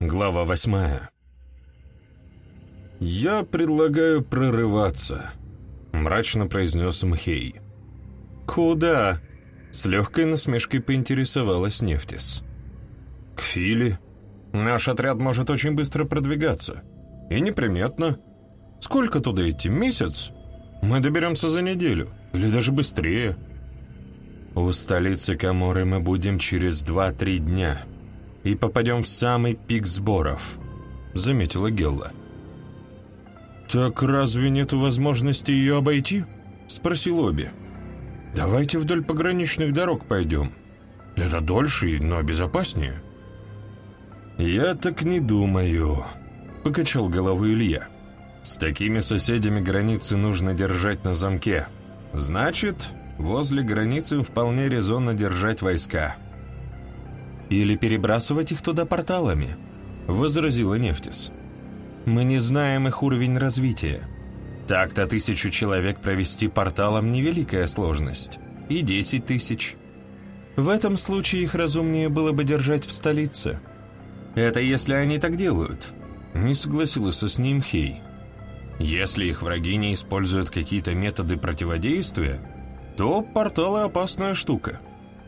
Глава восьмая. «Я предлагаю прорываться», — мрачно произнес Мхей. «Куда?» — с легкой насмешкой поинтересовалась Нефтис. «К Филе. Наш отряд может очень быстро продвигаться. И неприметно. Сколько туда идти? Месяц? Мы доберемся за неделю. Или даже быстрее». «У столицы Каморы мы будем через два-три дня», и попадем в самый пик сборов», — заметила Гелла. «Так разве нет возможности ее обойти?» — спросил Оби. «Давайте вдоль пограничных дорог пойдем. Это дольше, но безопаснее». «Я так не думаю», — покачал головой Илья. «С такими соседями границы нужно держать на замке. Значит, возле границы вполне резонно держать войска». «Или перебрасывать их туда порталами», — возразила Нефтис. «Мы не знаем их уровень развития. Так-то тысячу человек провести порталом — невеликая сложность. И десять тысяч. В этом случае их разумнее было бы держать в столице. Это если они так делают», — не согласился с ним Хей. «Если их враги не используют какие-то методы противодействия, то порталы — опасная штука».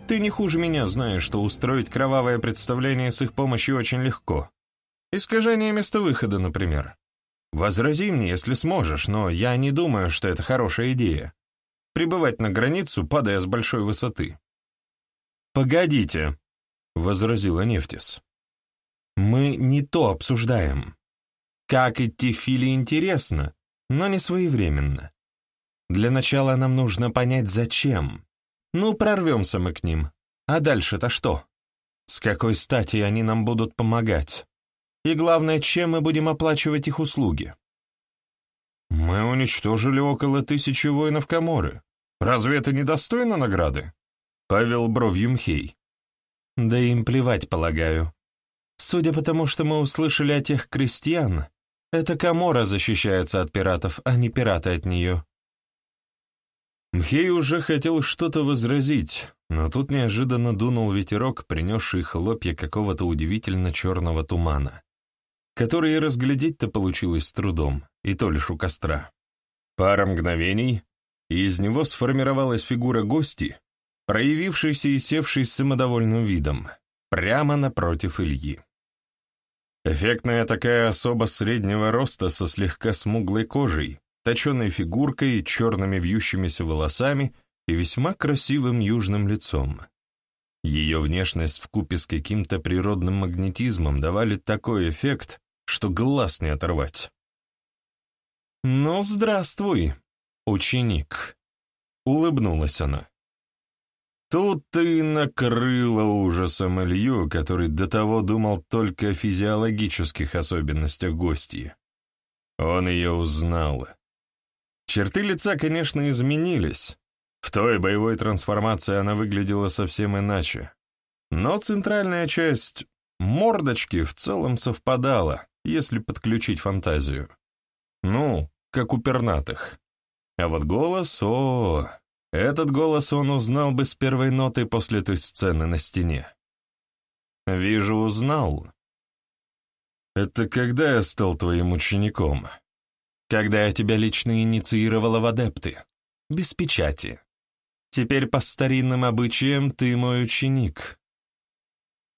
Ты не хуже меня знаешь, что устроить кровавое представление с их помощью очень легко. Искажение места выхода, например. Возрази мне, если сможешь, но я не думаю, что это хорошая идея. Прибывать на границу, падая с большой высоты. «Погодите», — возразила Нефтис. «Мы не то обсуждаем. Как идти Фили интересно, но не своевременно. Для начала нам нужно понять, зачем. Ну, прорвемся мы к ним. А дальше-то что? С какой стати они нам будут помогать? И главное, чем мы будем оплачивать их услуги? Мы уничтожили около тысячи воинов Каморы. Разве это недостойно награды? Павел бровью Мхей. Да им плевать, полагаю. Судя по тому, что мы услышали о тех крестьян, это Камора защищается от пиратов, а не пираты от нее. Мхей уже хотел что-то возразить, но тут неожиданно дунул ветерок, принесший хлопья какого-то удивительно черного тумана, который и разглядеть-то получилось с трудом, и то лишь у костра. Пара мгновений, и из него сформировалась фигура гости, проявившейся и севшей с самодовольным видом, прямо напротив Ильи. Эффектная такая особа среднего роста со слегка смуглой кожей, точеной фигуркой, черными вьющимися волосами и весьма красивым южным лицом. Ее внешность вкупе с каким-то природным магнетизмом давали такой эффект, что глаз не оторвать. «Ну, здравствуй, ученик», — улыбнулась она. Тут ты накрыла ужасом Илью, который до того думал только о физиологических особенностях гостья. Он ее узнал. Черты лица, конечно, изменились. В той боевой трансформации она выглядела совсем иначе. Но центральная часть мордочки в целом совпадала, если подключить фантазию. Ну, как у пернатых. А вот голос, о, этот голос он узнал бы с первой ноты после той сцены на стене. «Вижу, узнал». «Это когда я стал твоим учеником?» Когда я тебя лично инициировала в адепты, без печати. Теперь по старинным обычаям ты мой ученик».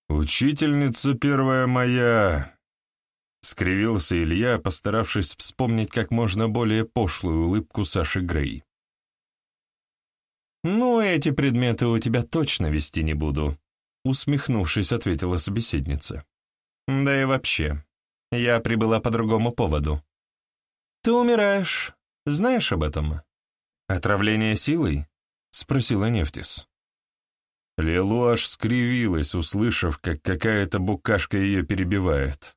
«Учительница первая моя», — скривился Илья, постаравшись вспомнить как можно более пошлую улыбку Саши Грей. «Ну, эти предметы у тебя точно вести не буду», — усмехнувшись, ответила собеседница. «Да и вообще, я прибыла по другому поводу. «Ты умираешь. Знаешь об этом?» «Отравление силой?» — спросила Нефтис. Лилу аж скривилась, услышав, как какая-то букашка ее перебивает.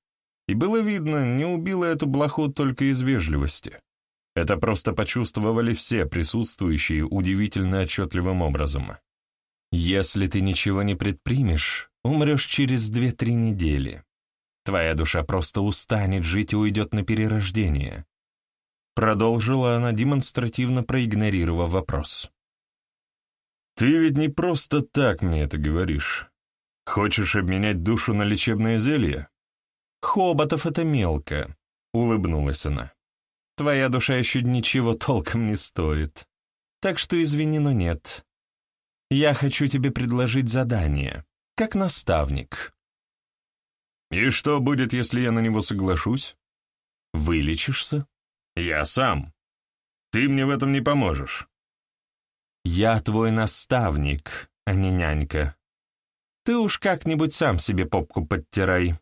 И было видно, не убила эту блоху только из вежливости. Это просто почувствовали все присутствующие удивительно отчетливым образом. «Если ты ничего не предпримешь, умрешь через две-три недели. Твоя душа просто устанет жить и уйдет на перерождение. Продолжила она, демонстративно проигнорировав вопрос. «Ты ведь не просто так мне это говоришь. Хочешь обменять душу на лечебное зелье? Хоботов — это мелко, — улыбнулась она. Твоя душа еще ничего толком не стоит. Так что извини, но нет. Я хочу тебе предложить задание, как наставник. И что будет, если я на него соглашусь? Вылечишься? Я сам. Ты мне в этом не поможешь. Я твой наставник, а не нянька. Ты уж как-нибудь сам себе попку подтирай.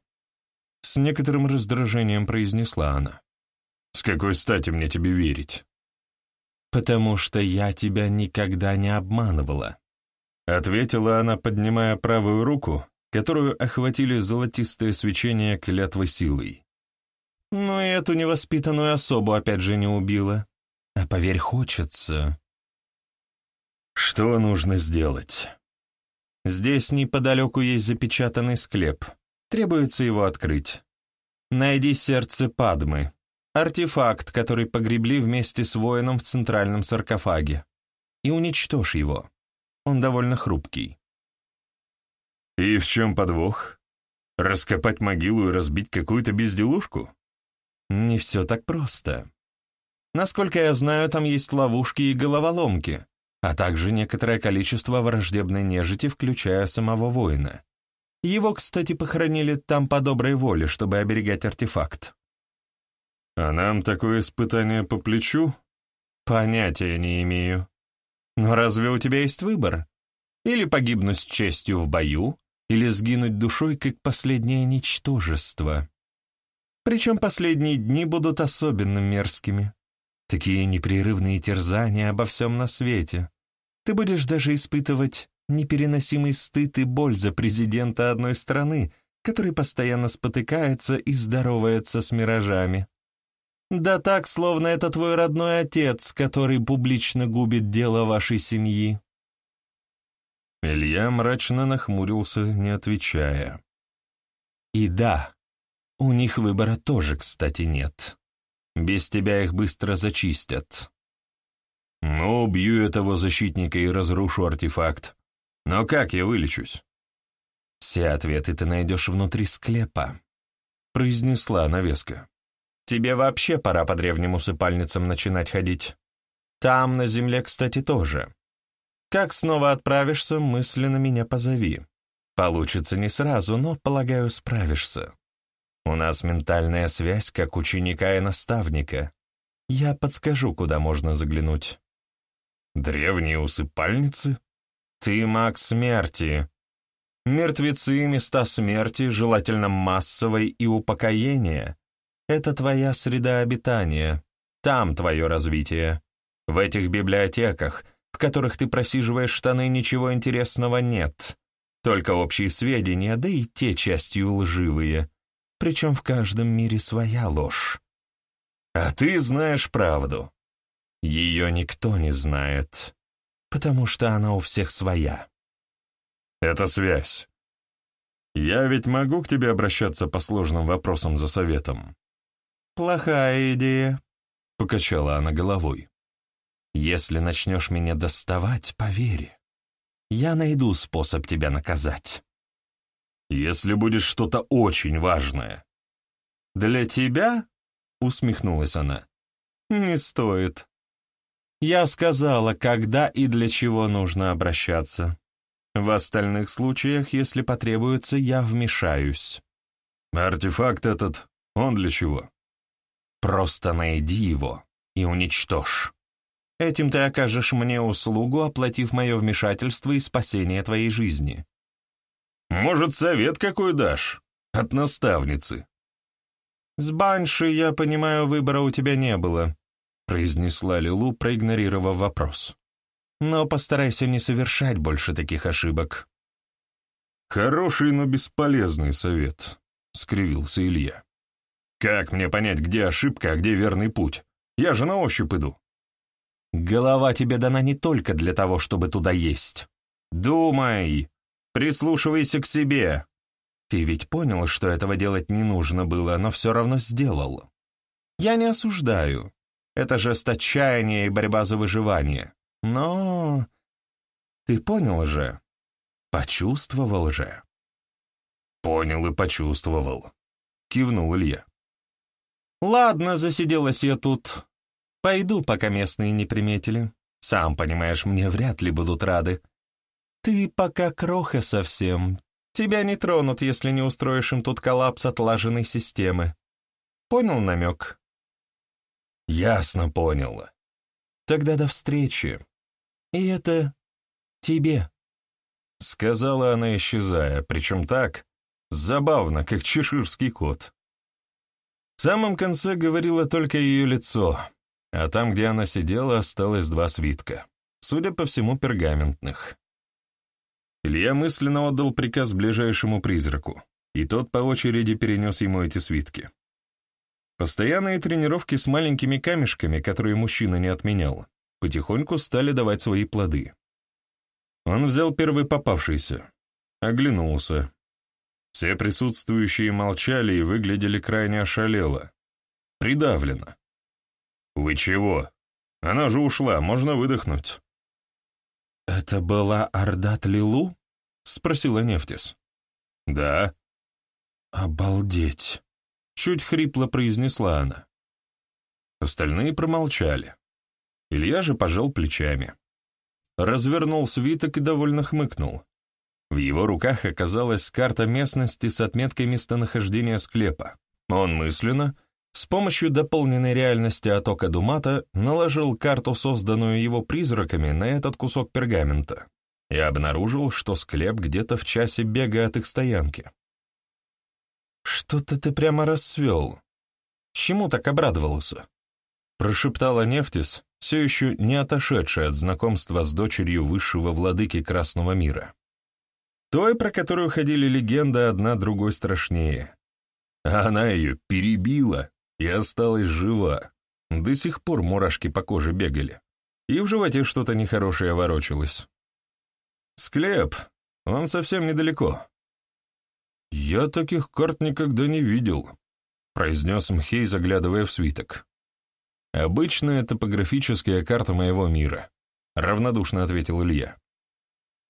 С некоторым раздражением произнесла она. С какой стати мне тебе верить? Потому что я тебя никогда не обманывала. Ответила она, поднимая правую руку, которую охватили золотистое свечение клятвы силой. Но и эту невоспитанную особу опять же не убила. А поверь, хочется. Что нужно сделать? Здесь неподалеку есть запечатанный склеп. Требуется его открыть. Найди сердце Падмы. Артефакт, который погребли вместе с воином в центральном саркофаге. И уничтожь его. Он довольно хрупкий. И в чем подвох? Раскопать могилу и разбить какую-то безделушку? Не все так просто. Насколько я знаю, там есть ловушки и головоломки, а также некоторое количество враждебной нежити, включая самого воина. Его, кстати, похоронили там по доброй воле, чтобы оберегать артефакт. А нам такое испытание по плечу? Понятия не имею. Но разве у тебя есть выбор? Или погибнуть с честью в бою, или сгинуть душой, как последнее ничтожество. Причем последние дни будут особенно мерзкими. Такие непрерывные терзания обо всем на свете. Ты будешь даже испытывать непереносимый стыд и боль за президента одной страны, который постоянно спотыкается и здоровается с миражами. Да так, словно это твой родной отец, который публично губит дело вашей семьи. Илья мрачно нахмурился, не отвечая. И да, у них выбора тоже, кстати, нет. Без тебя их быстро зачистят. Ну, убью этого защитника и разрушу артефакт. Но как я вылечусь? Все ответы ты найдешь внутри склепа, произнесла она веско. Тебе вообще пора по древним усыпальницам начинать ходить. Там, на земле, кстати, тоже. Как снова отправишься, мысленно меня позови. Получится не сразу, но, полагаю, справишься. У нас ментальная связь, как ученика и наставника. Я подскажу, куда можно заглянуть. Древние усыпальницы? Ты маг смерти. Мертвецы — места смерти, желательно массовой и упокоения. Это твоя среда обитания. Там твое развитие. В этих библиотеках — в которых ты просиживаешь штаны, ничего интересного нет. Только общие сведения, да и те частью лживые. Причем в каждом мире своя ложь. А ты знаешь правду. Ее никто не знает, потому что она у всех своя. Это связь. Я ведь могу к тебе обращаться по сложным вопросам за советом. Плохая идея, — покачала она головой. Если начнешь меня доставать, поверь, я найду способ тебя наказать. Если будет что-то очень важное. Для тебя? Усмехнулась она. Не стоит. Я сказала, когда и для чего нужно обращаться. В остальных случаях, если потребуется, я вмешаюсь. Артефакт этот, он для чего? Просто найди его и уничтожь. Этим ты окажешь мне услугу, оплатив мое вмешательство и спасение твоей жизни. Может, совет какой дашь? От наставницы. С Банши, я понимаю, выбора у тебя не было, произнесла Лилу, проигнорировав вопрос. Но постарайся не совершать больше таких ошибок. Хороший, но бесполезный совет, скривился Илья. Как мне понять, где ошибка, а где верный путь? Я же на ощупь иду. Голова тебе дана не только для того, чтобы туда есть. Думай, прислушивайся к себе. Ты ведь понял, что этого делать не нужно было, но все равно сделал. Я не осуждаю. Это жест отчаяния и борьба за выживание. Но... Ты понял же? Почувствовал же? Понял и почувствовал. кивнул Илья. Ладно, засиделась я тут. Пойду, пока местные не приметили. Сам понимаешь, мне вряд ли будут рады. Ты пока кроха совсем. Тебя не тронут, если не устроишь им тут коллапс отлаженной системы. Понял намек? Ясно понял. Тогда до встречи. И это тебе. Сказала она, исчезая, причем так, забавно, как чеширский кот. В самом конце говорило только ее лицо, а там, где она сидела, осталось два свитка, судя по всему, пергаментных. Илья мысленно отдал приказ ближайшему призраку, и тот по очереди перенес ему эти свитки. Постоянные тренировки с маленькими камешками, которые мужчина не отменял, потихоньку стали давать свои плоды. Он взял первый попавшийся, оглянулся. Все присутствующие молчали и выглядели крайне ошалело, придавлено. «Вы чего? Она же ушла, можно выдохнуть». «Это была Ардат Лилу?» — спросила Нефтис. «Да». «Обалдеть!» — чуть хрипло произнесла она. Остальные промолчали. Илья же пожал плечами. Развернул свиток и довольно хмыкнул. В его руках оказалась карта местности с отметкой местонахождения склепа. Он мысленно с помощью дополненной реальности оттока Думата наложил карту, созданную его призраками, на этот кусок пергамента и обнаружил, что склеп где-то в часе бега от их стоянки. «Что-то ты прямо расцвел. Чему так обрадовался?» Прошептала Нефтис, все еще не отошедшая от знакомства с дочерью высшего владыки Красного мира. Той, про которую ходили легенды, одна другой страшнее. А она ее перебила и осталась жива. До сих пор мурашки по коже бегали. И в животе что-то нехорошее ворочалось. Склеп, он совсем недалеко. «Я таких карт никогда не видел», — произнес Мхей, заглядывая в свиток. «Обычная топографическая карта моего мира», — равнодушно ответил Илья.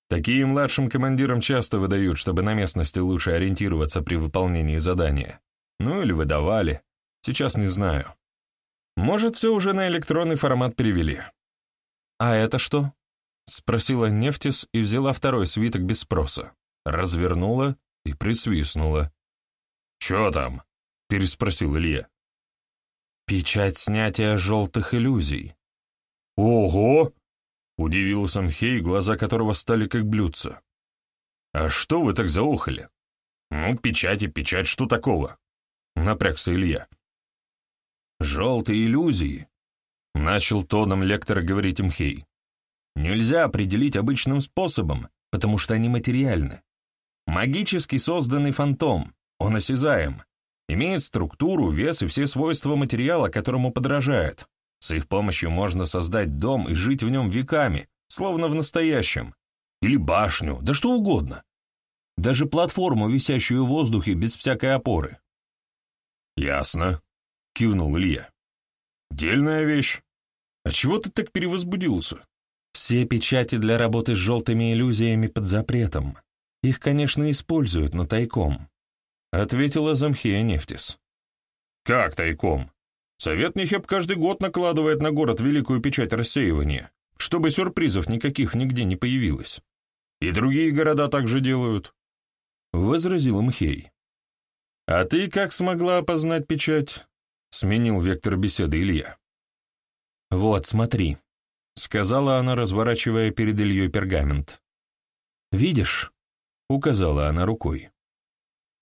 «Такие младшим командирам часто выдают, чтобы на местности лучше ориентироваться при выполнении задания. Ну или выдавали, Сейчас не знаю. Может, все уже на электронный формат перевели. «А это что?» — спросила Нефтис и взяла второй свиток без спроса. Развернула и присвистнула. «Че там?» — переспросил Илья. «Печать снятия желтых иллюзий». «Ого!» — удивился Мхей, глаза которого стали как блюдца. «А что вы так заухали?» «Ну, печать и печать, что такого?» — напрягся Илья. «Желтые иллюзии», — начал тоном лектора говорить Мхей. «Нельзя определить обычным способом, потому что они материальны. Магически созданный фантом, он осязаем, имеет структуру, вес и все свойства материала, которому подражает. С их помощью можно создать дом и жить в нем веками, словно в настоящем. Или башню, да что угодно. Даже платформу, висящую в воздухе без всякой опоры. «Ясно», — кивнул Илья. «Дельная вещь. А чего ты так перевозбудился?» «Все печати для работы с желтыми иллюзиями под запретом. Их, конечно, используют, но тайком», — ответила Замхия Нефтис. «Как тайком? Совет Нехеп каждый год накладывает на город великую печать рассеивания, чтобы сюрпризов никаких нигде не появилось. И другие города также делают», — возразил Мхей. «А ты как смогла опознать печать?» Сменил вектор беседы Илья. «Вот, смотри», — сказала она, разворачивая перед Ильей пергамент. «Видишь?» — указала она рукой.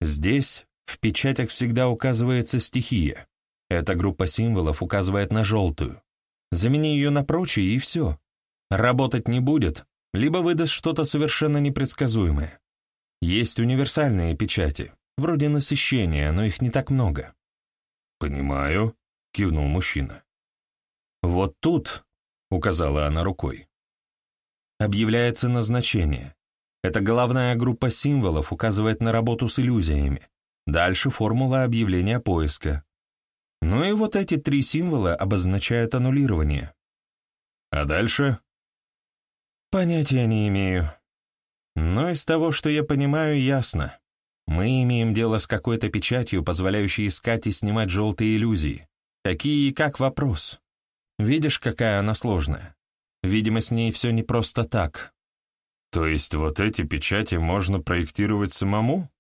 «Здесь в печатях всегда указывается стихия. Эта группа символов указывает на желтую. Замени ее на прочие, и все. Работать не будет, либо выдаст что-то совершенно непредсказуемое. Есть универсальные печати, вроде насыщения, но их не так много. «Понимаю», — кивнул мужчина. «Вот тут», — указала она рукой, — «объявляется назначение. Эта головная группа символов указывает на работу с иллюзиями. Дальше формула объявления поиска. Ну и вот эти три символа обозначают аннулирование. А дальше? Понятия не имею. Но из того, что я понимаю, ясно. Мы имеем дело с какой-то печатью, позволяющей искать и снимать желтые иллюзии. Какие и как вопрос. Видишь, какая она сложная? Видимо, с ней все не просто так. То есть вот эти печати можно проектировать самому?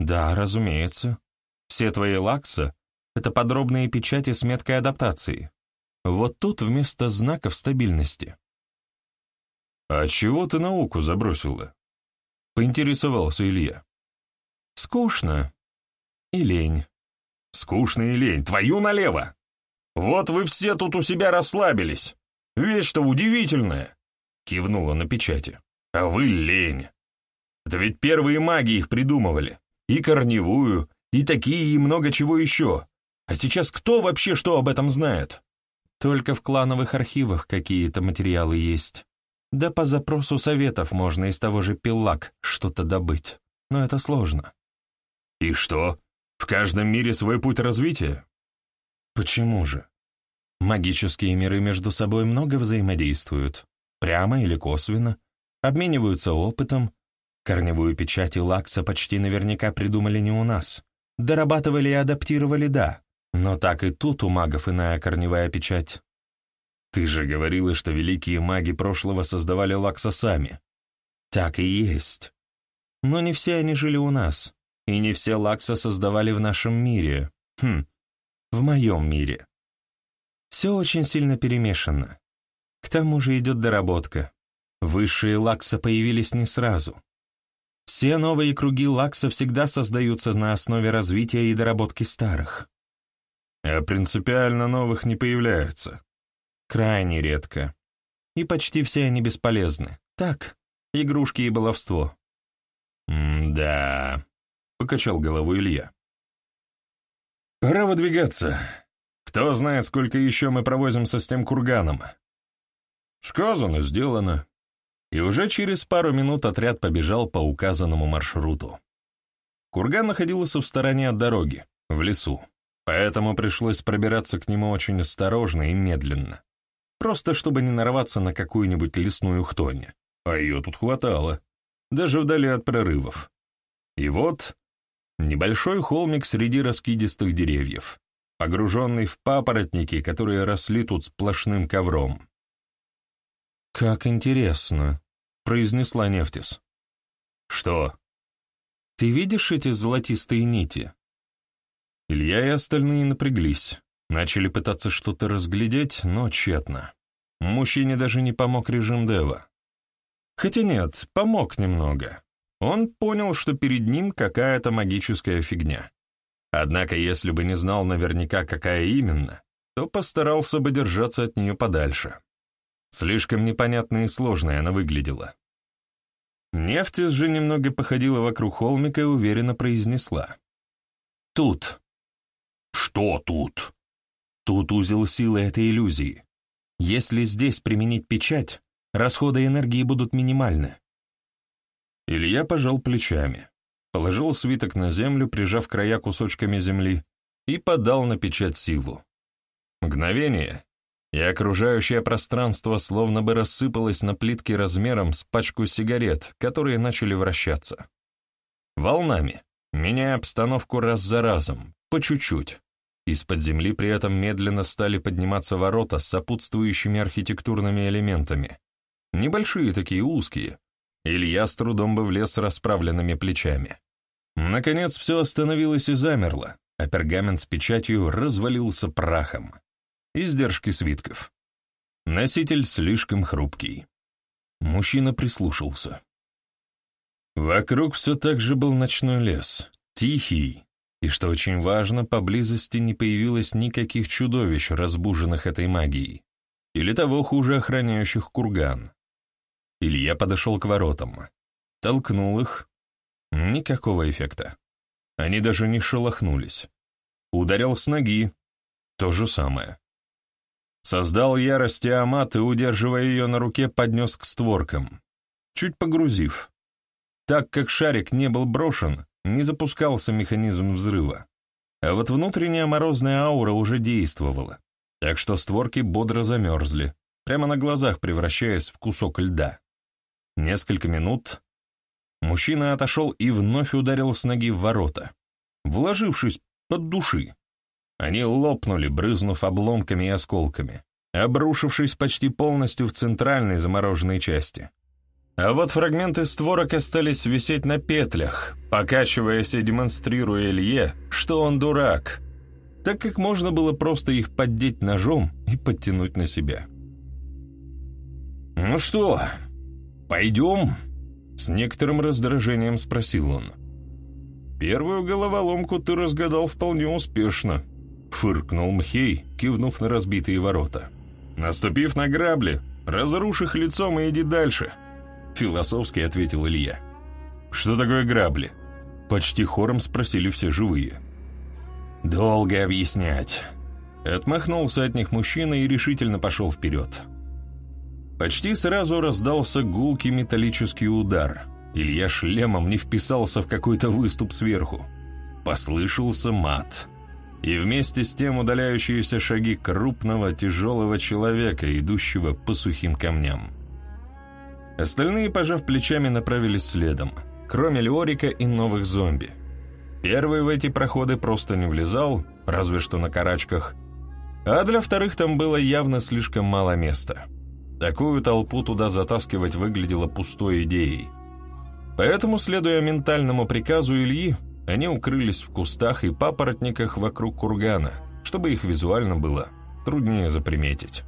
Да, разумеется. Все твои лакса — это подробные печати с меткой адаптации. Вот тут вместо знаков стабильности. «А чего ты науку забросила?» — поинтересовался Илья. «Скучно. И лень». «Скучно и лень. Твою налево! Вот вы все тут у себя расслабились. Вещь-то удивительная!» — кивнула на печати. «А вы лень. Это ведь первые маги их придумывали. И корневую, и такие, и много чего еще. А сейчас кто вообще что об этом знает?» «Только в клановых архивах какие-то материалы есть. Да по запросу советов можно из того же пиллак что-то добыть. Но это сложно». «И что? В каждом мире свой путь развития?» «Почему же? Магические миры между собой много взаимодействуют, прямо или косвенно, обмениваются опытом. Корневую печать и лакса почти наверняка придумали не у нас. Дорабатывали и адаптировали, да, но так и тут у магов иная корневая печать. Ты же говорила, что великие маги прошлого создавали лакса сами. Так и есть. Но не все они жили у нас, и не все лакса создавали в нашем мире. Хм, в моем мире. Все очень сильно перемешано. К тому же идет доработка. Высшие лакса появились не сразу. Все новые круги лакса всегда создаются на основе развития и доработки старых. А принципиально новых не появляются. Крайне редко. И почти все они бесполезны. Так, игрушки и баловство. «М-да», — покачал головой Илья. «Пора выдвигаться. Кто знает, сколько еще мы провозимся с тем курганом». Сказано, сделано. И уже через пару минут отряд побежал по указанному маршруту. Курган находился в стороне от дороги, в лесу, поэтому пришлось пробираться к нему очень осторожно и медленно, просто чтобы не нарваться на какую-нибудь лесную хтонь, а ее тут хватало, даже вдали от прорывов. И вот Небольшой холмик среди раскидистых деревьев, погруженный в папоротники, которые росли тут сплошным ковром. «Как интересно», — произнесла Нефтис. «Что?» «Ты видишь эти золотистые нити?» Илья и остальные напряглись, начали пытаться что-то разглядеть, но тщетно. Мужчине даже не помог режим Дева. Хотя нет, помог немного. Он понял, что перед ним какая-то магическая фигня. Однако, если бы не знал наверняка, какая именно, то постарался бы держаться от нее подальше. Слишком непонятно и сложной она выглядела. Нефтис же немного походила вокруг холмика и уверенно произнесла. «Тут». «Что тут?» «Тут узел силы этой иллюзии. Если здесь применить печать, расходы энергии будут минимальны. Илья пожал плечами, положил свиток на землю, прижав края кусочками земли, и подал на печать силу. Мгновение, и окружающее пространство словно бы рассыпалось на плитке размером с пачку сигарет, которые начали вращаться. Волнами, меняя обстановку раз за разом, по чуть-чуть. Из-под земли при этом медленно стали подниматься ворота с сопутствующими архитектурными элементами. Небольшие такие узкие, Илья с трудом бы влез с расправленными плечами. Наконец все остановилось и замерло, а пергамент с печатью развалился прахом. Издержки свитков. Носитель слишком хрупкий. Мужчина прислушался. Вокруг все так же был ночной лес, тихий, и, что очень важно, поблизости не появилось никаких чудовищ, разбуженных этой магией, или того хуже охраняющих курган. Илья подошел к воротам. Толкнул их. Никакого эффекта. Они даже не шелохнулись. Ударил с ноги. То же самое. Создал ярость Амат и, удерживая ее на руке, поднес к створкам, чуть погрузив. Так как шарик не был брошен, не запускался механизм взрыва. А вот внутренняя морозная аура уже действовала, так что створки бодро замерзли, прямо на глазах превращаясь в кусок льда. Несколько минут, Мужчина отошел и вновь ударил с ноги в ворота, вложившись под души. Они лопнули, брызнув обломками и осколками, обрушившись почти полностью в центральной замороженной части. А вот фрагменты створок остались висеть на петлях, покачиваясь и демонстрируя Илье, что он дурак, так как можно было просто их поддеть ножом и подтянуть на себя. «Ну что, пойдем?» — с некоторым раздражением спросил он. «Первую головоломку ты разгадал вполне успешно», — фыркнул Мхей, кивнув на разбитые ворота. «Наступив на грабли, разрушь их лицом и иди дальше», — философски ответил Илья. «Что такое грабли?» — почти хором спросили все живые. «Долго объяснять». Отмахнулся от них мужчина и решительно пошел вперед. Почти сразу раздался гулкий металлический удар. Илья шлемом не вписался в какой-то выступ сверху. Послышался мат. И вместе с тем удаляющиеся шаги крупного тяжелого человека, идущего по сухим камням. Остальные, пожав плечами, направились следом, кроме Леорика и новых зомби. Первый в эти проходы просто не влезал, разве что на карачках, а для вторых там было явно слишком мало места. Такую толпу туда затаскивать выглядело пустой идеей. Поэтому, следуя ментальному приказу Ильи, они укрылись в кустах и папоротниках вокруг кургана, чтобы их визуально было труднее заприметить.